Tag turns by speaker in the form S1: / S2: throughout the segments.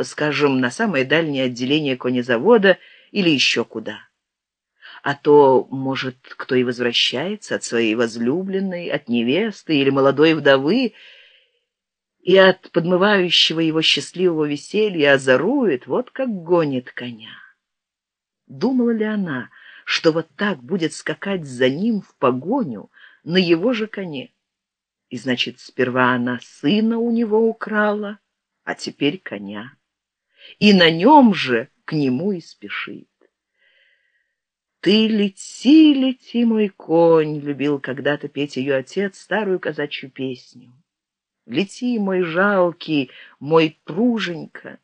S1: скажем, на самое дальнее отделение конезавода или еще куда. А то, может, кто и возвращается от своей возлюбленной, от невесты или молодой вдовы, и от подмывающего его счастливого веселья озарует, вот как гонит коня. Думала ли она, что вот так будет скакать за ним в погоню на его же коне? И значит, сперва она сына у него украла, а теперь коня. И на нем же к нему и спешит. «Ты лети, лети, мой конь!» — любил когда-то петь ее отец старую казачью песню. «Лети, мой жалкий, мой пруженька!»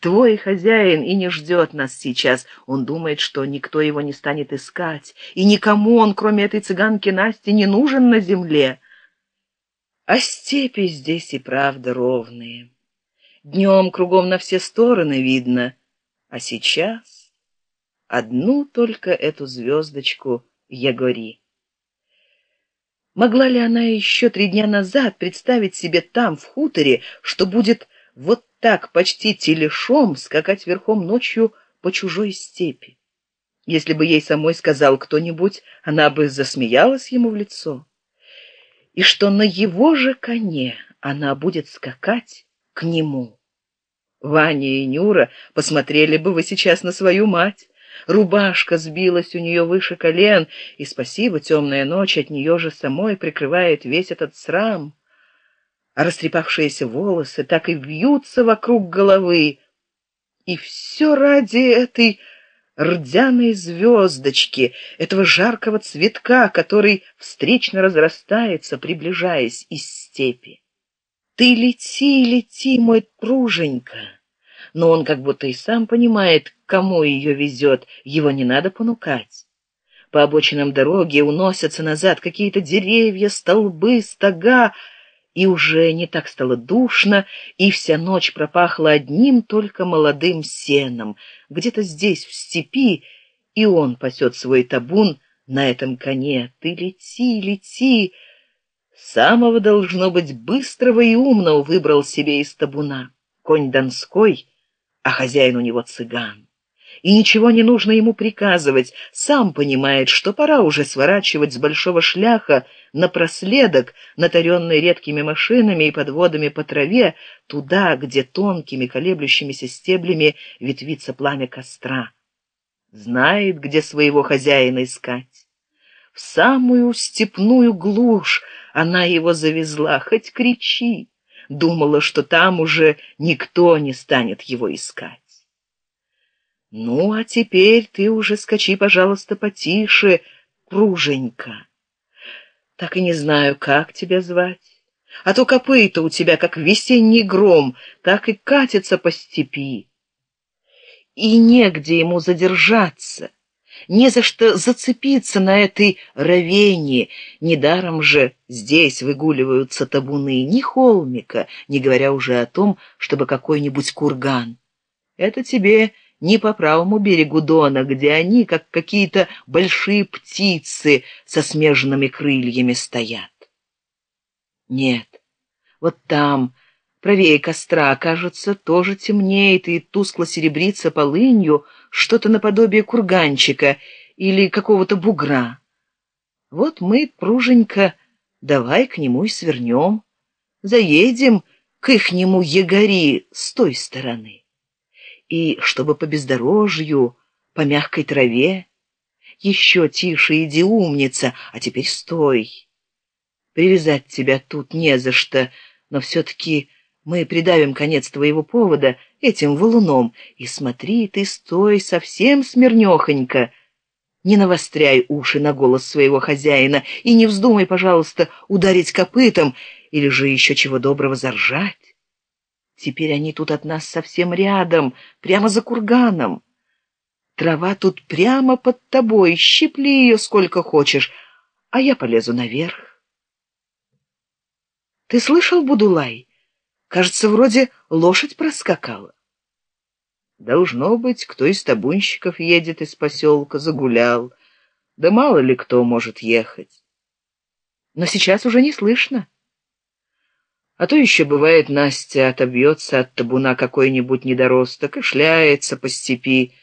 S1: Твой хозяин и не ждет нас сейчас. Он думает, что никто его не станет искать, и никому он, кроме этой цыганки Насти, не нужен на земле. А степи здесь и правда ровные. Днем кругом на все стороны видно, а сейчас одну только эту звездочку Ягори. Могла ли она еще три дня назад представить себе там, в хуторе, что будет вот так почти телешом скакать верхом ночью по чужой степи? Если бы ей самой сказал кто-нибудь, она бы засмеялась ему в лицо и что на его же коне она будет скакать к нему. Ваня и Нюра посмотрели бы вы сейчас на свою мать. Рубашка сбилась у нее выше колен, и спасибо, темная ночь от нее же самой прикрывает весь этот срам. А растрепавшиеся волосы так и вьются вокруг головы. И все ради этой рдяной звездочки, этого жаркого цветка, который встречно разрастается, приближаясь из степи. Ты лети, лети, мой пруженька. Но он как будто и сам понимает, кому ее везет, его не надо понукать. По обочинам дороги уносятся назад какие-то деревья, столбы, стога, и уже не так стало душно, и вся ночь пропахла одним только молодым сеном. Где-то здесь, в степи, и он пасет свой табун на этом коне. Ты лети, лети. Самого, должно быть, быстрого и умного выбрал себе из табуна. Конь донской, а хозяин у него цыган и ничего не нужно ему приказывать, сам понимает, что пора уже сворачивать с большого шляха на проследок, натаренный редкими машинами и подводами по траве, туда, где тонкими колеблющимися стеблями ветвится пламя костра. Знает, где своего хозяина искать. В самую степную глушь она его завезла, хоть кричи. Думала, что там уже никто не станет его искать. Ну, а теперь ты уже скачи, пожалуйста, потише, пруженька. Так и не знаю, как тебя звать. А то копыта у тебя, как весенний гром, так и катится по степи. И негде ему задержаться, не за что зацепиться на этой равении. Недаром же здесь выгуливаются табуны ни холмика, не говоря уже о том, чтобы какой-нибудь курган. Это тебе не по правому берегу Дона, где они, как какие-то большие птицы со смежными крыльями, стоят. Нет, вот там, правее костра, кажется, тоже темнеет и тускло серебрится полынью что-то наподобие курганчика или какого-то бугра. Вот мы, пруженька, давай к нему и свернем, заедем к ихнему ягори с той стороны и чтобы по бездорожью, по мягкой траве. Еще тише иди, умница, а теперь стой. Привязать тебя тут не за что, но все-таки мы придавим конец твоего повода этим валуном. И смотри, ты стой совсем смирнехонько. Не навостряй уши на голос своего хозяина и не вздумай, пожалуйста, ударить копытом или же еще чего доброго заржать. Теперь они тут от нас совсем рядом, прямо за курганом. Трава тут прямо под тобой, щипли ее сколько хочешь, а я полезу наверх. Ты слышал, Будулай? Кажется, вроде лошадь проскакала. Должно быть, кто из табунщиков едет из поселка, загулял. Да мало ли кто может ехать. Но сейчас уже не слышно. А то еще бывает, Настя отобьется от табуна какой-нибудь недоросток и шляется по степи,